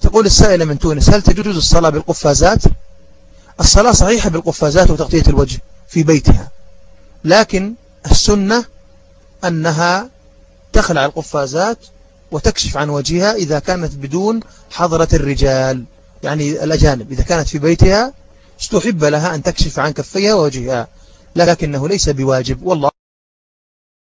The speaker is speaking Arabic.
تقول السائلة من تونس هل تجوز الصلاة بالقفازات؟ الصلاة صحيحة بالقفازات وتغطية الوجه في بيتها لكن السنة أنها تخلع القفازات وتكشف عن وجهها إذا كانت بدون حضرة الرجال يعني الأجانب. إذا كانت في بيتها استحب لها أن تكشف عن كفيها ووجهها لكنه ليس بواجب. والله